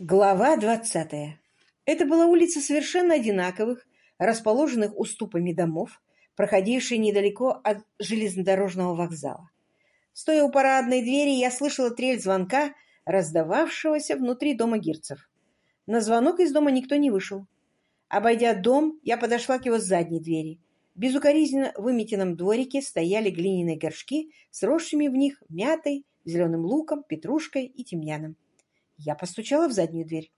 Глава двадцатая. Это была улица совершенно одинаковых, расположенных уступами домов, проходившая недалеко от железнодорожного вокзала. Стоя у парадной двери, я слышала трель звонка, раздававшегося внутри дома Гирцев. На звонок из дома никто не вышел. Обойдя дом, я подошла к его задней двери. В безукоризненно выметенном дворике стояли глиняные горшки с росшими в них мятой, зеленым луком, петрушкой и тимьяном. Я постучала в заднюю дверь.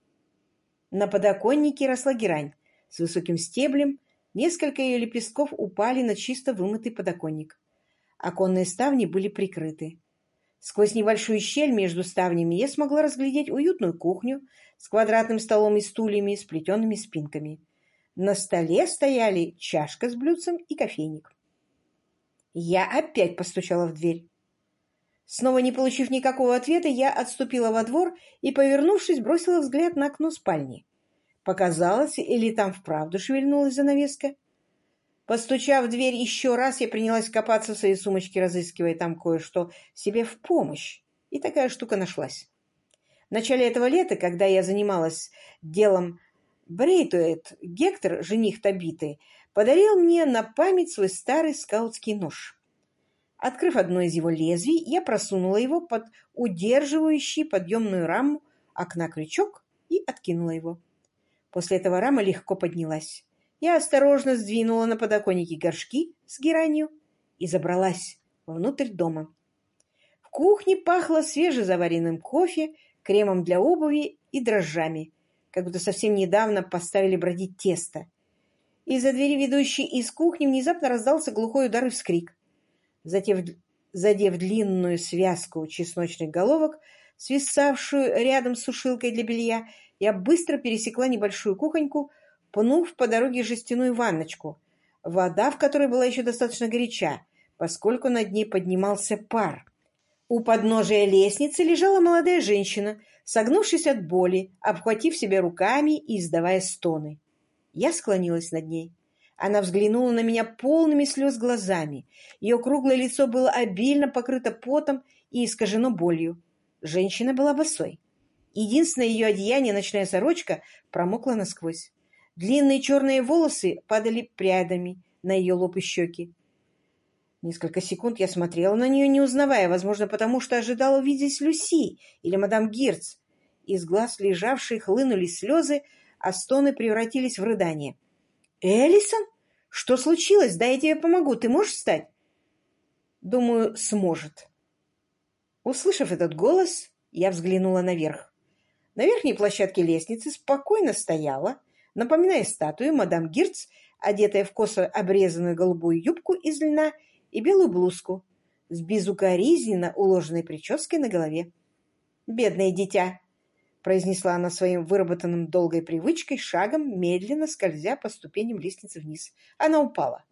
На подоконнике росла герань с высоким стеблем, несколько ее лепестков упали на чисто вымытый подоконник. Оконные ставни были прикрыты. Сквозь небольшую щель между ставнями я смогла разглядеть уютную кухню с квадратным столом и стульями с плетеными спинками. На столе стояли чашка с блюдцем и кофейник. Я опять постучала в дверь. Снова не получив никакого ответа, я отступила во двор и, повернувшись, бросила взгляд на окно спальни. Показалось, или там вправду шевельнулась занавеска? Постучав в дверь еще раз, я принялась копаться в своей сумочке, разыскивая там кое-что себе в помощь. И такая штука нашлась. В начале этого лета, когда я занималась делом Брейтуэт, Гектор, жених Табиты, подарил мне на память свой старый скаутский нож. Открыв одно из его лезвий, я просунула его под удерживающий подъемную раму окна крючок и откинула его. После этого рама легко поднялась. Я осторожно сдвинула на подоконнике горшки с геранью и забралась внутрь дома. В кухне пахло свежезаваренным кофе, кремом для обуви и дрожжами, как будто совсем недавно поставили бродить тесто. Из-за двери, ведущей из кухни, внезапно раздался глухой удар и вскрик. Затем, задев длинную связку чесночных головок, свисавшую рядом с сушилкой для белья, я быстро пересекла небольшую кухоньку, пнув по дороге жестяную ванночку, вода в которой была еще достаточно горяча, поскольку над ней поднимался пар. У подножия лестницы лежала молодая женщина, согнувшись от боли, обхватив себя руками и издавая стоны. Я склонилась над ней. Она взглянула на меня полными слез глазами. Ее круглое лицо было обильно покрыто потом и искажено болью. Женщина была босой. Единственное ее одеяние, ночная сорочка, промокла насквозь. Длинные черные волосы падали прядами на ее лоб и щеки. Несколько секунд я смотрела на нее, не узнавая, возможно, потому что ожидала увидеть Люси или мадам Гирц. Из глаз лежавшей хлынули слезы, а стоны превратились в рыдание. «Элисон? Что случилось? Да я тебе помогу. Ты можешь встать?» «Думаю, сможет». Услышав этот голос, я взглянула наверх. На верхней площадке лестницы спокойно стояла, напоминая статую, мадам Гирц, одетая в косо обрезанную голубую юбку из льна и белую блузку, с безукоризненно уложенной прической на голове. «Бедное дитя!» Произнесла она своим выработанным долгой привычкой шагом, медленно скользя по ступеням лестницы вниз. Она упала.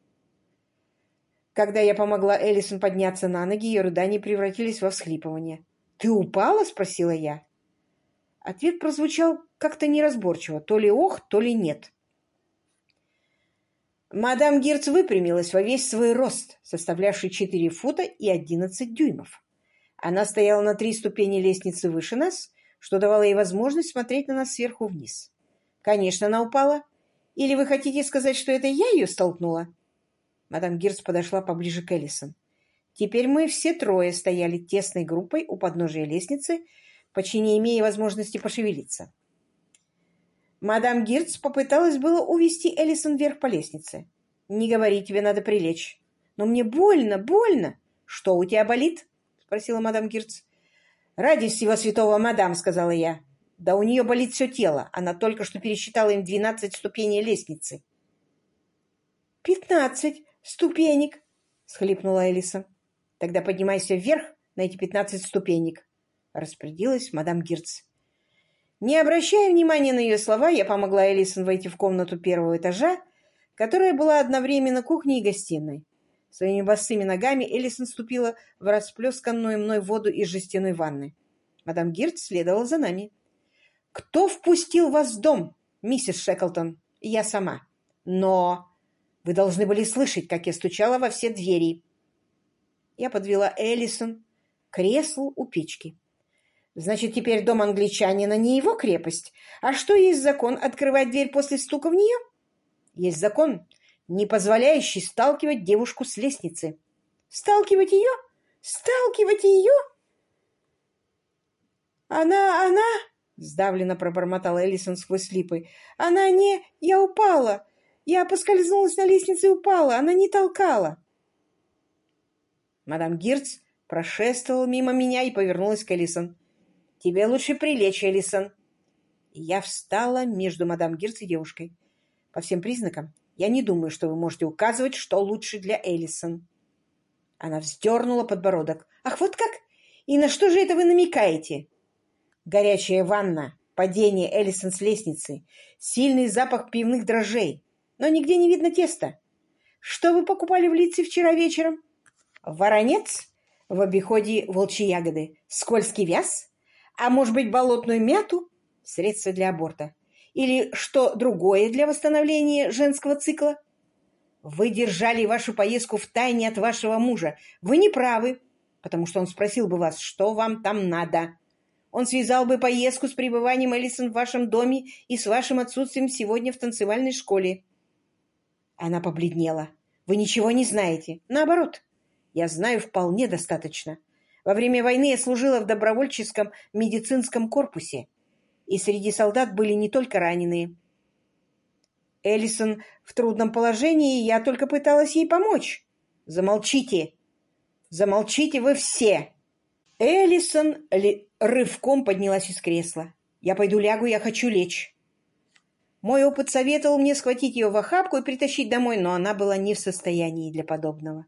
Когда я помогла Элисон подняться на ноги, ее рыдания превратились во всхлипывание. «Ты упала?» — спросила я. Ответ прозвучал как-то неразборчиво, то ли ох, то ли нет. Мадам Герц выпрямилась во весь свой рост, составлявший 4 фута и 11 дюймов. Она стояла на три ступени лестницы выше нас что давало ей возможность смотреть на нас сверху вниз. Конечно, она упала. Или вы хотите сказать, что это я ее столкнула? Мадам Гирц подошла поближе к Эллисон. Теперь мы все трое стояли тесной группой у подножия лестницы, почти не имея возможности пошевелиться. Мадам Гирц попыталась было увести Эллисон вверх по лестнице. «Не говори, тебе надо прилечь». «Но мне больно, больно!» «Что у тебя болит?» — спросила мадам Гирц. «Ради всего святого, мадам», — сказала я. «Да у нее болит все тело. Она только что пересчитала им двенадцать ступеней лестницы». «Пятнадцать ступенек», — схлипнула Элиса. «Тогда поднимайся вверх на эти пятнадцать ступенек», — распорядилась мадам Гирц. Не обращая внимания на ее слова, я помогла Элисон войти в комнату первого этажа, которая была одновременно кухней и гостиной. Своими босыми ногами Элисон ступила в расплесканную мной воду из жестяной ванны. Мадам Гирт следовала за нами. «Кто впустил вас в дом, миссис Шеклтон?» «Я сама. Но вы должны были слышать, как я стучала во все двери». Я подвела Элисон к креслу у печки. Значит, теперь дом англичанина не его крепость. А что есть закон открывать дверь после стука в нее? Есть закон, не позволяющий сталкивать девушку с лестницы. Сталкивать ее? Сталкивать ее? Она, она... Сдавленно пробормотала Элисон сквозь слипы. Она не... Я упала. Я поскользнулась на лестнице и упала. Она не толкала. Мадам Гирц прошествовала мимо меня и повернулась к Элисон. «Тебе лучше прилечь, Элисон». Я встала между мадам Гирц и девушкой. По всем признакам, я не думаю, что вы можете указывать, что лучше для Элисон. Она вздернула подбородок. «Ах, вот как? И на что же это вы намекаете?» Горячая ванна, падение Элисон с лестницы, сильный запах пивных дрожжей. Но нигде не видно теста. Что вы покупали в лице вчера вечером? Воронец? В обиходе волчьи ягоды. Скользкий вяз? А может быть, болотную мяту? Средство для аборта. Или что другое для восстановления женского цикла? Вы держали вашу поездку в тайне от вашего мужа. Вы не правы, потому что он спросил бы вас, что вам там надо. Он связал бы поездку с пребыванием Элисон в вашем доме и с вашим отсутствием сегодня в танцевальной школе. Она побледнела. Вы ничего не знаете. Наоборот, я знаю вполне достаточно. Во время войны я служила в добровольческом медицинском корпусе, и среди солдат были не только раненые. Эллисон в трудном положении, я только пыталась ей помочь. Замолчите! Замолчите вы все! Эллисон ли... рывком поднялась из кресла. Я пойду лягу, я хочу лечь. Мой опыт советовал мне схватить ее в охапку и притащить домой, но она была не в состоянии для подобного.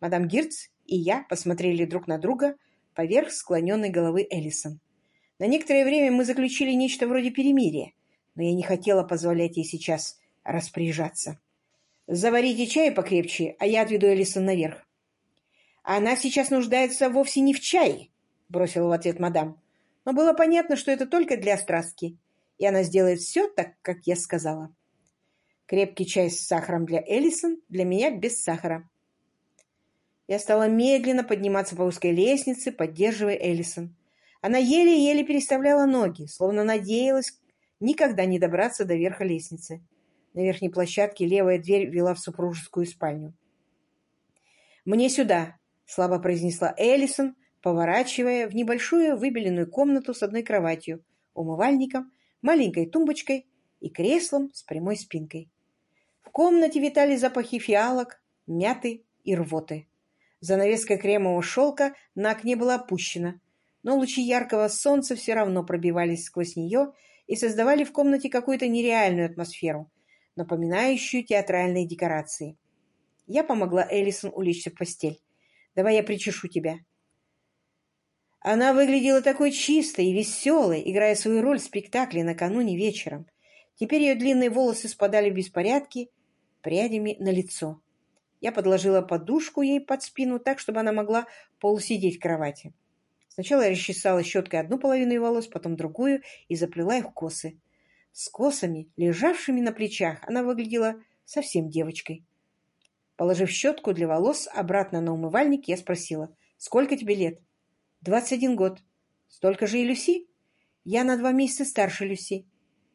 Мадам Гирц и я посмотрели друг на друга поверх склоненной головы Эллисон. На некоторое время мы заключили нечто вроде перемирия, но я не хотела позволять ей сейчас распоряжаться. «Заварите чай покрепче, а я отведу Эллисон наверх». «Она сейчас нуждается вовсе не в чае», — бросила в ответ мадам. Но было понятно, что это только для страстки, и она сделает все так, как я сказала. Крепкий чай с сахаром для Эллисон, для меня без сахара. Я стала медленно подниматься по узкой лестнице, поддерживая Эллисон. Она еле-еле переставляла ноги, словно надеялась никогда не добраться до верха лестницы. На верхней площадке левая дверь вела в супружескую спальню. «Мне сюда», — слабо произнесла Эллисон, поворачивая в небольшую выбеленную комнату с одной кроватью, умывальником, маленькой тумбочкой и креслом с прямой спинкой. В комнате витали запахи фиалок, мяты и рвоты. Занавеска кремового шелка на окне была опущена, но лучи яркого солнца все равно пробивались сквозь нее и создавали в комнате какую-то нереальную атмосферу, напоминающую театральные декорации. Я помогла Эллисон улечься в постель. «Давай я причешу тебя». Она выглядела такой чистой и веселой, играя свою роль в спектакле накануне вечером. Теперь ее длинные волосы спадали в беспорядке прядями на лицо. Я подложила подушку ей под спину так, чтобы она могла полусидеть в кровати. Сначала я расчесала щеткой одну половину волос, потом другую и заплела их косы. С косами, лежавшими на плечах, она выглядела совсем девочкой. Положив щетку для волос обратно на умывальник, я спросила, «Сколько тебе лет?» «Двадцать один год». «Столько же и Люси?» «Я на два месяца старше Люси».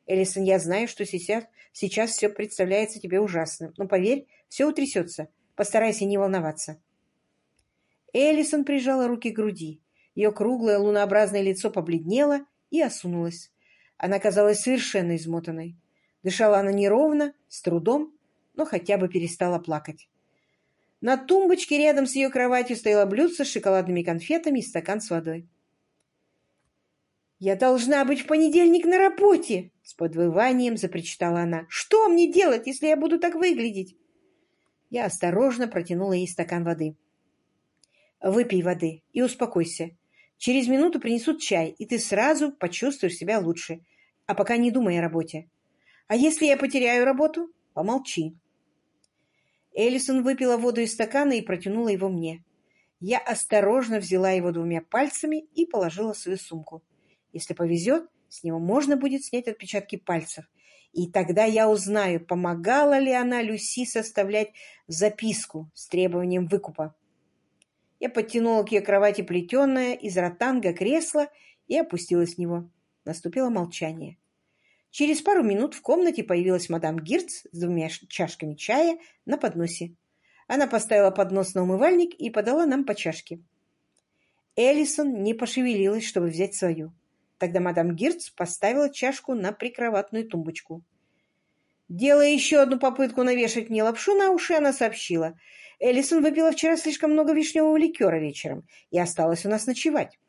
«Элисон, я знаю, что сейчас, сейчас все представляется тебе ужасным, но поверь, все утрясется. Постарайся не волноваться. Эллисон прижала руки к груди. Ее круглое лунообразное лицо побледнело и осунулось. Она казалась совершенно измотанной. Дышала она неровно, с трудом, но хотя бы перестала плакать. На тумбочке рядом с ее кроватью стояло блюдце с шоколадными конфетами и стакан с водой. «Я должна быть в понедельник на работе!» С подвыванием запричитала она. «Что мне делать, если я буду так выглядеть?» Я осторожно протянула ей стакан воды. «Выпей воды и успокойся. Через минуту принесут чай, и ты сразу почувствуешь себя лучше. А пока не думай о работе. А если я потеряю работу, помолчи». Эллисон выпила воду из стакана и протянула его мне. Я осторожно взяла его двумя пальцами и положила в свою сумку. Если повезет, с него можно будет снять отпечатки пальцев и тогда я узнаю, помогала ли она Люси составлять записку с требованием выкупа. Я подтянула к ее кровати плетеное из ротанга кресло и опустилась в него. Наступило молчание. Через пару минут в комнате появилась мадам Гирц с двумя чашками чая на подносе. Она поставила поднос на умывальник и подала нам по чашке. Эллисон не пошевелилась, чтобы взять свою. Тогда мадам Гирц поставила чашку на прикроватную тумбочку. Делая еще одну попытку навешать мне лапшу на уши, она сообщила. Эллисон выпила вчера слишком много вишневого ликера вечером и осталась у нас ночевать.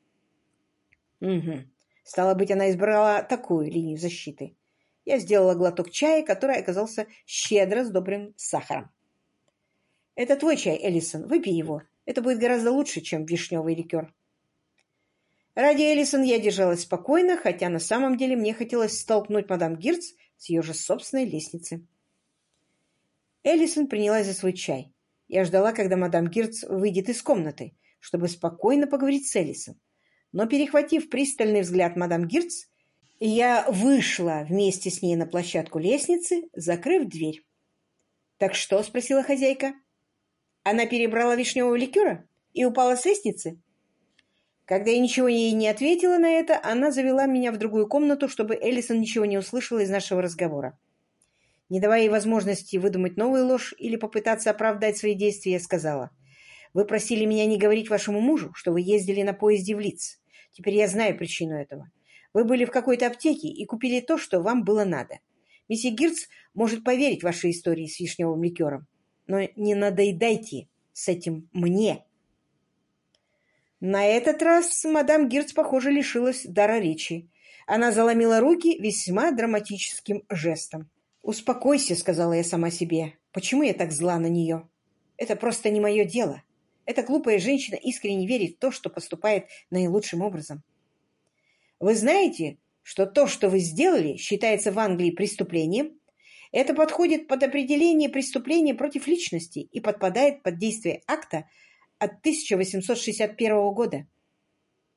Угу. Стало быть, она избрала такую линию защиты. Я сделала глоток чая, который оказался щедро сдобрен сахаром. «Это твой чай, Эллисон. Выпей его. Это будет гораздо лучше, чем вишневый ликер». Ради Эллисон я держалась спокойно, хотя на самом деле мне хотелось столкнуть мадам Гирц с ее же собственной лестницы. Эллисон принялась за свой чай. Я ждала, когда мадам Гирц выйдет из комнаты, чтобы спокойно поговорить с Эллисон. Но, перехватив пристальный взгляд мадам Гирц, я вышла вместе с ней на площадку лестницы, закрыв дверь. «Так что?» — спросила хозяйка. «Она перебрала вишневого ликера и упала с лестницы?» Когда я ничего ей не ответила на это, она завела меня в другую комнату, чтобы Эллисон ничего не услышала из нашего разговора. Не давая ей возможности выдумать новую ложь или попытаться оправдать свои действия, я сказала, «Вы просили меня не говорить вашему мужу, что вы ездили на поезде в Лиц. Теперь я знаю причину этого. Вы были в какой-то аптеке и купили то, что вам было надо. Миссис Гирц может поверить вашей истории с вишневым ликером, но не надоедайте с этим мне». На этот раз мадам Гирц, похоже, лишилась дара речи. Она заломила руки весьма драматическим жестом. «Успокойся», — сказала я сама себе. «Почему я так зла на нее? Это просто не мое дело. Эта глупая женщина искренне верит в то, что поступает наилучшим образом. Вы знаете, что то, что вы сделали, считается в Англии преступлением? Это подходит под определение преступления против личности и подпадает под действие акта, от 1861 года.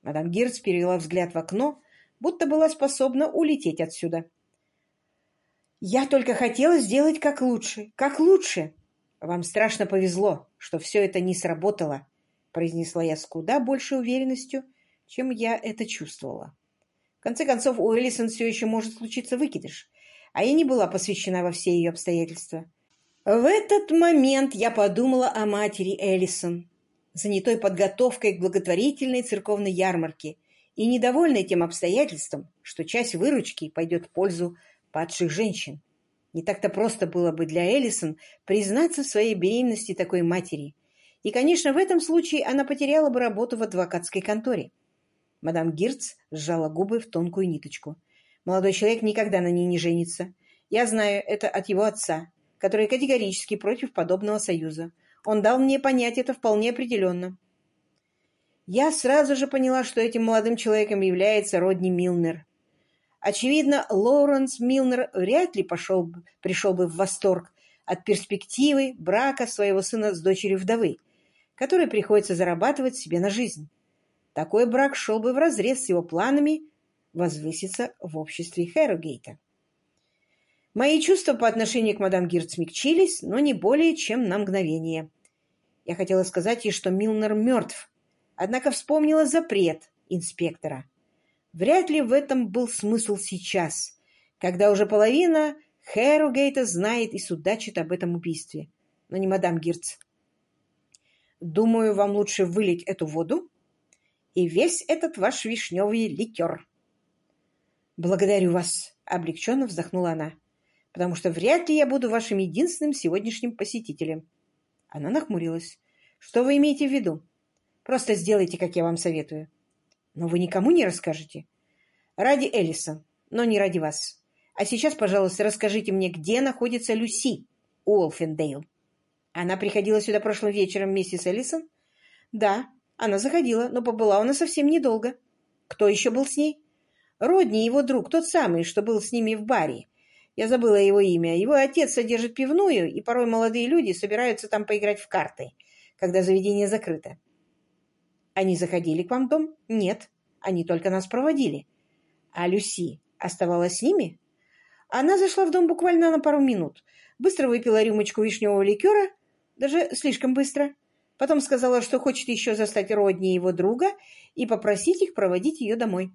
Мадам Гирц перевела взгляд в окно, будто была способна улететь отсюда. «Я только хотела сделать как лучше, как лучше. Вам страшно повезло, что все это не сработало», произнесла я с куда большей уверенностью, чем я это чувствовала. В конце концов, у Элисон все еще может случиться выкидыш, а я не была посвящена во все ее обстоятельства. В этот момент я подумала о матери Элисон, занятой подготовкой к благотворительной церковной ярмарке и недовольной тем обстоятельством, что часть выручки пойдет в пользу падших женщин. Не так-то просто было бы для Эллисон признаться в своей беременности такой матери. И, конечно, в этом случае она потеряла бы работу в адвокатской конторе. Мадам Гирц сжала губы в тонкую ниточку. Молодой человек никогда на ней не женится. Я знаю это от его отца, который категорически против подобного союза. Он дал мне понять это вполне определенно. Я сразу же поняла, что этим молодым человеком является Родни Милнер. Очевидно, Лоуренс Милнер вряд ли пошел, пришел бы в восторг от перспективы брака своего сына с дочерью вдовы, которой приходится зарабатывать себе на жизнь. Такой брак шел бы вразрез с его планами возвыситься в обществе Хэррогейта. Мои чувства по отношению к мадам Гирт смягчились, но не более чем на мгновение. Я хотела сказать ей, что Милнер мертв, однако вспомнила запрет инспектора. Вряд ли в этом был смысл сейчас, когда уже половина Хэррогейта знает и судачит об этом убийстве. Но не мадам Гирц. Думаю, вам лучше вылить эту воду и весь этот ваш вишневый ликер. Благодарю вас, — облегченно вздохнула она потому что вряд ли я буду вашим единственным сегодняшним посетителем. Она нахмурилась. Что вы имеете в виду? Просто сделайте, как я вам советую. Но вы никому не расскажете. Ради Элиса, но не ради вас. А сейчас, пожалуйста, расскажите мне, где находится Люси Уолфендейл. Она приходила сюда прошлым вечером вместе с Элисон? Да, она заходила, но побыла она совсем недолго. Кто еще был с ней? Родни, его друг, тот самый, что был с ними в баре. Я забыла его имя. Его отец содержит пивную, и порой молодые люди собираются там поиграть в карты, когда заведение закрыто. Они заходили к вам в дом? Нет. Они только нас проводили. А Люси оставалась с ними? Она зашла в дом буквально на пару минут. Быстро выпила рюмочку вишневого ликера, даже слишком быстро. Потом сказала, что хочет еще застать Родни его друга и попросить их проводить ее домой.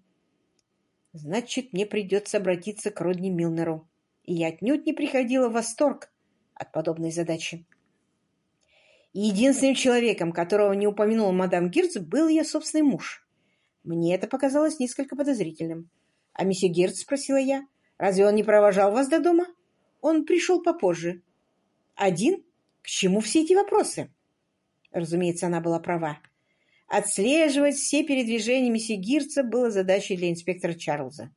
Значит, мне придется обратиться к Родни Милнеру. И я отнюдь не приходила в восторг от подобной задачи. Единственным человеком, которого не упомянула мадам Гирц, был ее собственный муж. Мне это показалось несколько подозрительным. — А месье Гирц, — спросила я, — разве он не провожал вас до дома? Он пришел попозже. — Один? К чему все эти вопросы? Разумеется, она была права. Отслеживать все передвижения месье Гирца было задачей для инспектора Чарльза.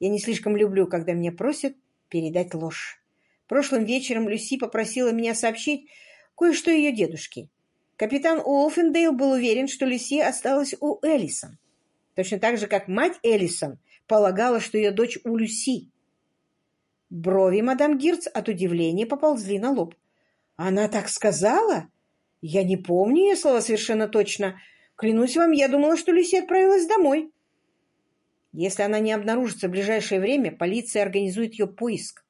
Я не слишком люблю, когда меня просят передать ложь. Прошлым вечером Люси попросила меня сообщить кое-что ее дедушке. Капитан Уолфендейл был уверен, что Люси осталась у Эллисон. Точно так же, как мать Эллисон полагала, что ее дочь у Люси. Брови мадам Гирц от удивления поползли на лоб. «Она так сказала?» Я не помню ее слова совершенно точно. Клянусь вам, я думала, что Люси отправилась домой. Если она не обнаружится в ближайшее время, полиция организует ее поиск.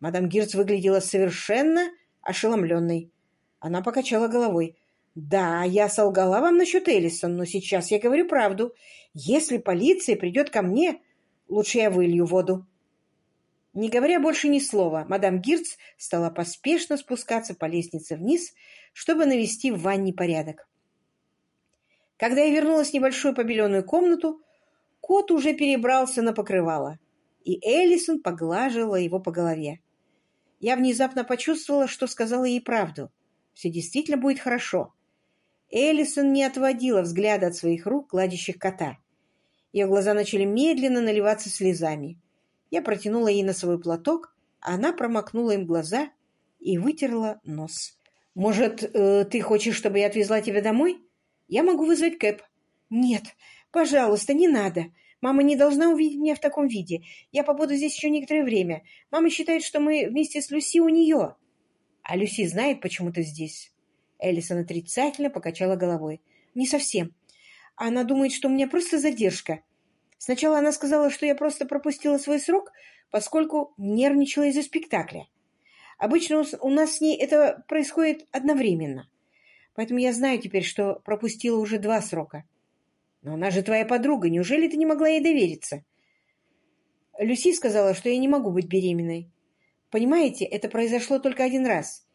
Мадам Гирц выглядела совершенно ошеломленной. Она покачала головой. «Да, я солгала вам насчет Эллисон, но сейчас я говорю правду. Если полиция придет ко мне, лучше я вылью воду». Не говоря больше ни слова, мадам Гирц стала поспешно спускаться по лестнице вниз, чтобы навести в ванне порядок. Когда я вернулась в небольшую побеленную комнату, кот уже перебрался на покрывало, и Эллисон поглаживала его по голове. Я внезапно почувствовала, что сказала ей правду. Все действительно будет хорошо. Эллисон не отводила взгляда от своих рук, гладящих кота. Ее глаза начали медленно наливаться слезами. Я протянула ей носовой платок, а она промокнула им глаза и вытерла нос. «Может, э, ты хочешь, чтобы я отвезла тебя домой? Я могу вызвать Кэп». «Нет, пожалуйста, не надо. Мама не должна увидеть меня в таком виде. Я побуду здесь еще некоторое время. Мама считает, что мы вместе с Люси у нее». «А Люси знает, почему ты здесь?» Эллисон отрицательно покачала головой. «Не совсем. Она думает, что у меня просто задержка. Сначала она сказала, что я просто пропустила свой срок, поскольку нервничала из-за спектакля. Обычно у нас с ней это происходит одновременно. Поэтому я знаю теперь, что пропустила уже два срока. Но она же твоя подруга. Неужели ты не могла ей довериться? Люси сказала, что я не могу быть беременной. Понимаете, это произошло только один раз.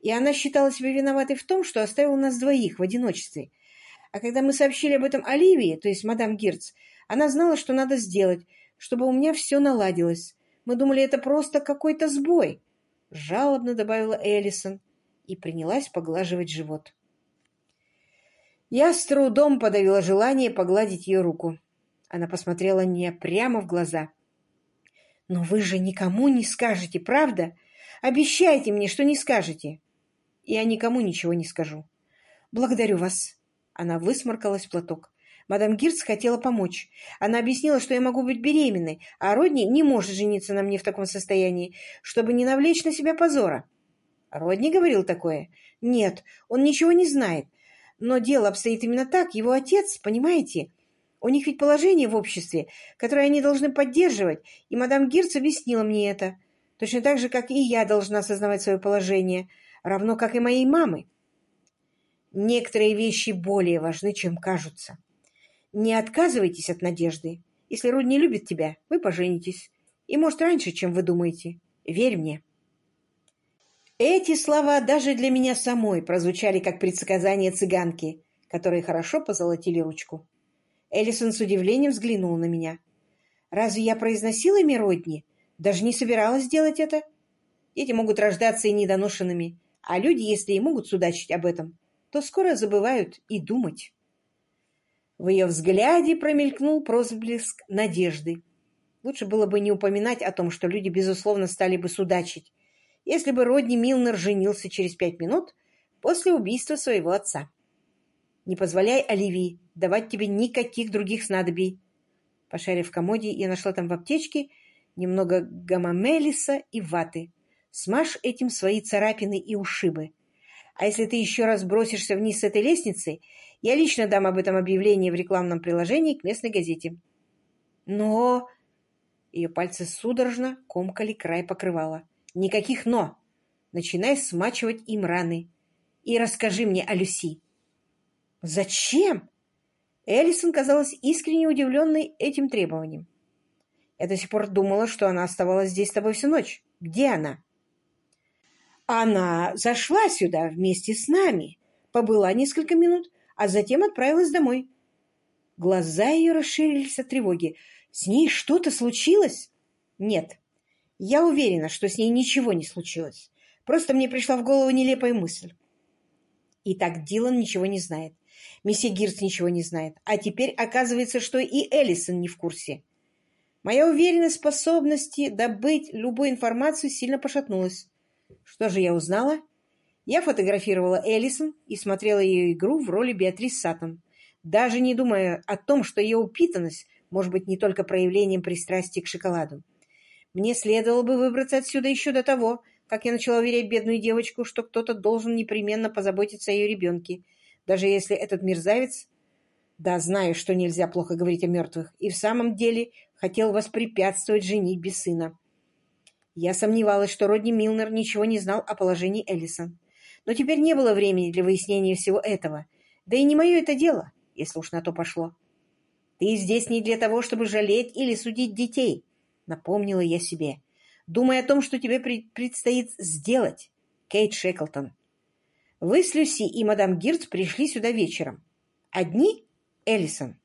И она считала себя виноватой в том, что оставила нас двоих в одиночестве. А когда мы сообщили об этом Оливии, то есть мадам Гирц, она знала, что надо сделать, чтобы у меня все наладилось. Мы думали, это просто какой-то сбой жалобно добавила Эллисон и принялась поглаживать живот. Я с трудом подавила желание погладить ее руку. Она посмотрела мне прямо в глаза. «Но вы же никому не скажете, правда? Обещайте мне, что не скажете!» «Я никому ничего не скажу». «Благодарю вас!» Она высморкалась в платок. Мадам Гирц хотела помочь. Она объяснила, что я могу быть беременной, а Родни не может жениться на мне в таком состоянии, чтобы не навлечь на себя позора. Родни говорил такое? Нет, он ничего не знает. Но дело обстоит именно так. Его отец, понимаете, у них ведь положение в обществе, которое они должны поддерживать, и мадам Гирц объяснила мне это. Точно так же, как и я должна осознавать свое положение, равно как и моей мамы. Некоторые вещи более важны, чем кажутся. Не отказывайтесь от надежды. Если Рудни любит тебя, вы поженитесь. И, может, раньше, чем вы думаете. Верь мне. Эти слова даже для меня самой прозвучали как предсказание цыганки, которые хорошо позолотили ручку. Эллисон с удивлением взглянул на меня. «Разве я произносила имя Родни? Даже не собиралась делать это? Дети могут рождаться и недоношенными, а люди, если и могут судачить об этом, то скоро забывают и думать». В ее взгляде промелькнул проблеск надежды. Лучше было бы не упоминать о том, что люди, безусловно, стали бы судачить, если бы Родни Милнер женился через пять минут после убийства своего отца. Не позволяй Оливии давать тебе никаких других снадобий. Пошарив в комоде, я нашла там в аптечке немного гамамелиса и ваты. Смажь этим свои царапины и ушибы. А если ты еще раз бросишься вниз с этой лестницы, я лично дам об этом объявление в рекламном приложении к местной газете. Но... Ее пальцы судорожно комкали край покрывала. Никаких «но». Начинай смачивать им раны. И расскажи мне о Люси. Зачем? Эллисон казалась искренне удивленной этим требованием. Я до сих пор думала, что она оставалась здесь с тобой всю ночь. Где она?» «Она зашла сюда вместе с нами, побыла несколько минут, а затем отправилась домой». Глаза ее расширились от тревоги. «С ней что-то случилось?» «Нет. Я уверена, что с ней ничего не случилось. Просто мне пришла в голову нелепая мысль. И так Дилан ничего не знает. Месье Гирц ничего не знает. А теперь оказывается, что и Эллисон не в курсе. Моя уверенность в способности добыть любую информацию сильно пошатнулась. Что же я узнала? Я фотографировала Эллисон и смотрела ее игру в роли Беатрис Саттон, даже не думая о том, что ее упитанность может быть не только проявлением пристрастия к шоколаду. Мне следовало бы выбраться отсюда еще до того, как я начала уверять бедную девочку, что кто-то должен непременно позаботиться о ее ребенке, даже если этот мерзавец, да, знаю, что нельзя плохо говорить о мертвых, и в самом деле хотел воспрепятствовать женитьбе сына. Я сомневалась, что Родни Милнер ничего не знал о положении Эллисон. Но теперь не было времени для выяснения всего этого. Да и не мое это дело, если уж на то пошло. Ты здесь не для того, чтобы жалеть или судить детей, напомнила я себе. Думай о том, что тебе предстоит сделать, Кейт Шеклтон. Вы с Люси и мадам Гирц пришли сюда вечером. Одни? Эллисон.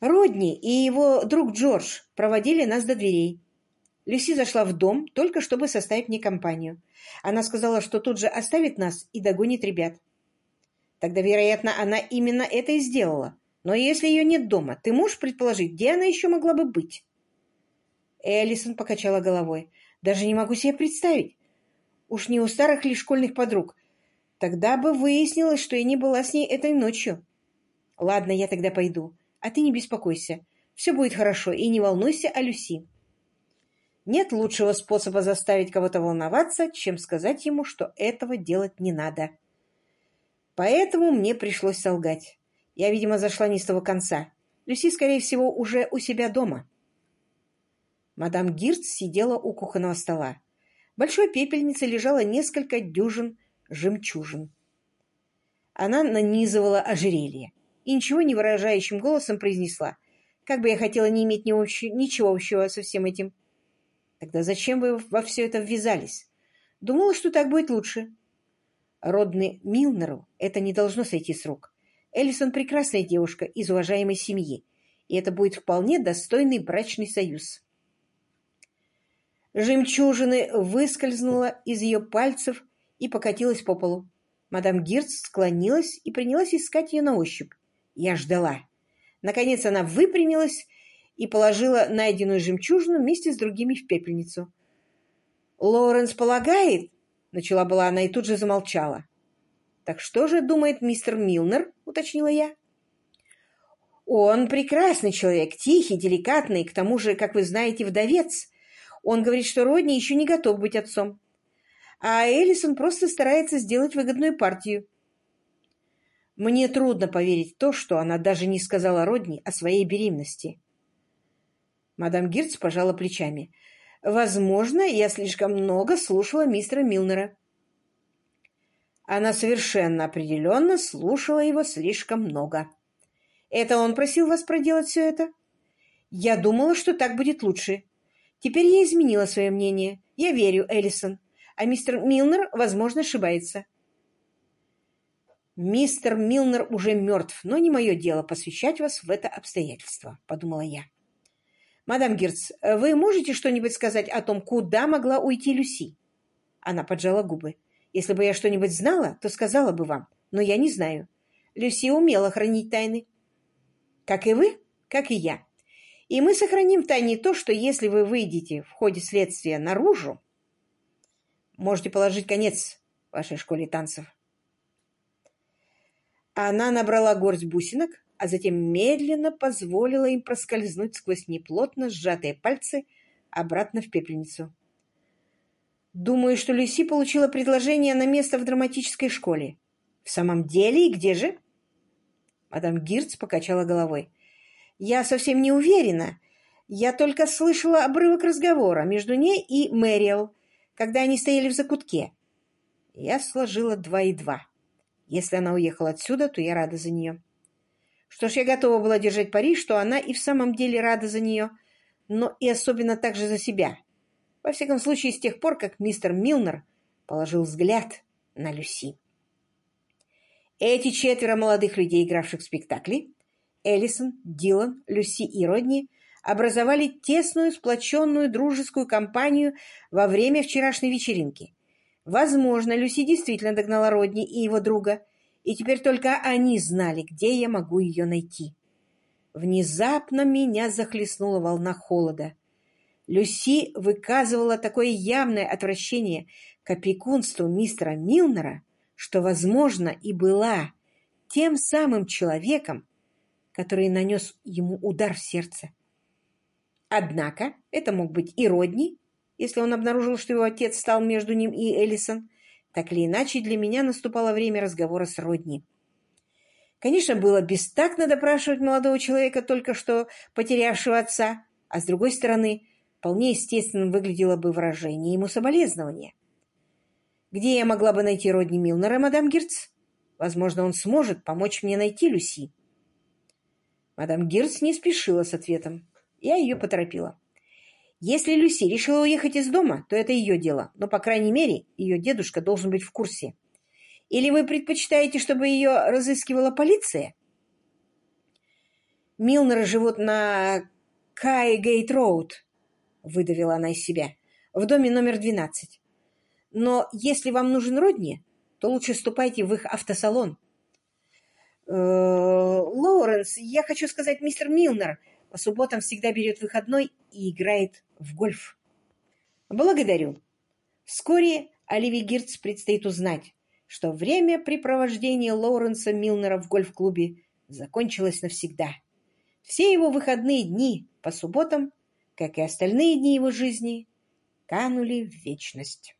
Родни и его друг Джордж проводили нас до дверей. Люси зашла в дом, только чтобы составить мне компанию. Она сказала, что тут же оставит нас и догонит ребят. Тогда, вероятно, она именно это и сделала. Но если ее нет дома, ты можешь предположить, где она еще могла бы быть? Эллисон покачала головой. Даже не могу себе представить. Уж не у старых ли школьных подруг. Тогда бы выяснилось, что я не была с ней этой ночью. Ладно, я тогда пойду. А ты не беспокойся. Все будет хорошо, и не волнуйся о Люси. Нет лучшего способа заставить кого-то волноваться, чем сказать ему, что этого делать не надо. Поэтому мне пришлось солгать. Я, видимо, зашла не с того конца. Люси, скорее всего, уже у себя дома. Мадам Гирц сидела у кухонного стола. В большой пепельнице лежало несколько дюжин жемчужин. Она нанизывала ожерелье и ничего не выражающим голосом произнесла. «Как бы я хотела не иметь ничего общего со всем этим». Тогда зачем вы во все это ввязались? Думала, что так будет лучше. Родный Милнеру это не должно сойти с рук. Эллисон прекрасная девушка из уважаемой семьи, и это будет вполне достойный брачный союз. Жемчужины выскользнула из ее пальцев и покатилась по полу. Мадам Гирц склонилась и принялась искать ее на ощупь. Я ждала. Наконец она выпрямилась и положила найденную жемчужину вместе с другими в пепельницу. «Лоуренс полагает...» — начала была она и тут же замолчала. «Так что же думает мистер Милнер?» — уточнила я. «Он прекрасный человек, тихий, деликатный, к тому же, как вы знаете, вдовец. Он говорит, что Родни еще не готов быть отцом. А Эллисон просто старается сделать выгодную партию. Мне трудно поверить в то, что она даже не сказала Родни о своей беременности. Мадам Гирц пожала плечами. «Возможно, я слишком много слушала мистера Милнера». Она совершенно определенно слушала его слишком много. «Это он просил вас проделать все это?» «Я думала, что так будет лучше. Теперь я изменила свое мнение. Я верю, Эллисон. А мистер Милнер, возможно, ошибается». «Мистер Милнер уже мертв, но не мое дело посвящать вас в это обстоятельство», — подумала я. «Мадам Герц, вы можете что-нибудь сказать о том, куда могла уйти Люси?» Она поджала губы. «Если бы я что-нибудь знала, то сказала бы вам, но я не знаю. Люси умела хранить тайны. Как и вы, как и я. И мы сохраним в тайне то, что если вы выйдете в ходе следствия наружу, можете положить конец вашей школе танцев». Она набрала горсть бусинок, а затем медленно позволила им проскользнуть сквозь неплотно сжатые пальцы обратно в пепельницу. «Думаю, что Люси получила предложение на место в драматической школе. В самом деле и где же?» Мадам Гирц покачала головой. «Я совсем не уверена. Я только слышала обрывок разговора между ней и Мэриэл, когда они стояли в закутке. Я сложила два и два. Если она уехала отсюда, то я рада за нее». Что ж, я готова была держать пари, что она и в самом деле рада за нее. но и особенно также за себя. Во всяком случае, с тех пор, как мистер Милнер положил взгляд на Люси. Эти четверо молодых людей, игравших в спектакле, Эллисон, Дилан, Люси и Родни, образовали тесную, сплоченную дружескую компанию во время вчерашней вечеринки. Возможно, Люси действительно догнала Родни и его друга, и теперь только они знали, где я могу ее найти. Внезапно меня захлестнула волна холода. Люси выказывала такое явное отвращение к опекунству мистера Милнера, что, возможно, и была тем самым человеком, который нанес ему удар в сердце. Однако это мог быть и Родни, если он обнаружил, что его отец стал между ним и Эллисон. Так или иначе, для меня наступало время разговора с Родни. Конечно, было бестактно допрашивать молодого человека, только что потерявшего отца, а с другой стороны, вполне естественным выглядело бы выражение ему соболезнования. Где я могла бы найти Родни Милнера, мадам Гирц? Возможно, он сможет помочь мне найти Люси. Мадам Гирц не спешила с ответом. Я ее поторопила. Если Люси решила уехать из дома, то это ее дело, но, по крайней мере, ее дедушка должен быть в курсе. Или вы предпочитаете, чтобы ее разыскивала полиция? Милнеры живут на Кайгейт-Роуд, выдавила она из себя, в доме номер 12. Но если вам нужен Родни, то лучше ступайте в их автосалон. Э Лоуренс, я хочу сказать, мистер Милнер по субботам всегда берет выходной и играет в гольф. Благодарю. Вскоре Оливии Гирц предстоит узнать, что время препровождения Лоуренса Милнера в гольф-клубе закончилось навсегда. Все его выходные дни по субботам, как и остальные дни его жизни, канули в вечность.